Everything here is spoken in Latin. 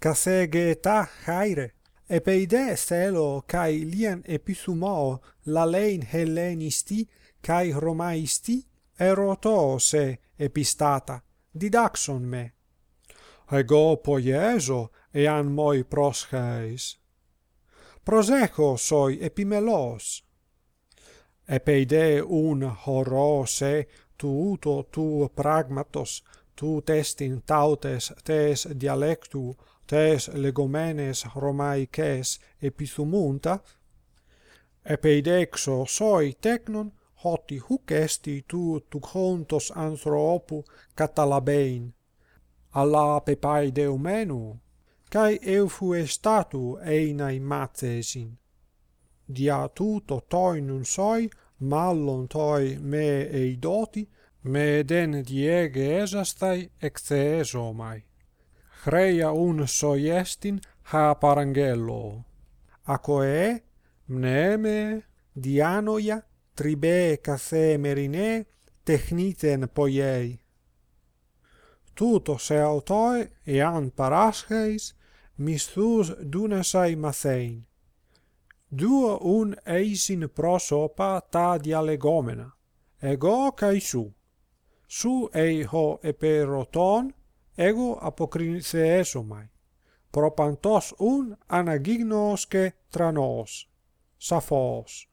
casegeta haire epeide stelo kai lian episumao la lein hellenisti kai romaisti erotose epistata. Didaxon me. Ego poieso ean moi proscheis proseco soi epimelos. Epeide un horose tuuto tu pragmatos tu testin tautes tes dialectu tes legomenes romaices epithumunta epeidexo soi technon hoti huc esti tu tuchontos anthropu catalabein alla pepai deumenu kai eufu statu einai mathesin. Dia tuto toinun soi mallon toi me eidoti με δεν διέγεζασται εξεέζομαι. Χρέα ούν σοιέστην χα παραγγέλω. Ακοέ, μνέμε, διάνοια, τριμπέ καθέμερινέ, τεχνίτεν ποιέι. Τούτος εαυτόε, εάν παράσχεις, μισθούς δούνεσαι μαθέιν. Δύο ούν εισιν πρόσωπα τα διαλεγόμενα, εγώ καί σου su ei ho eperoton ego apokrinise esomai. Propantos un anagignoske tranos saphos.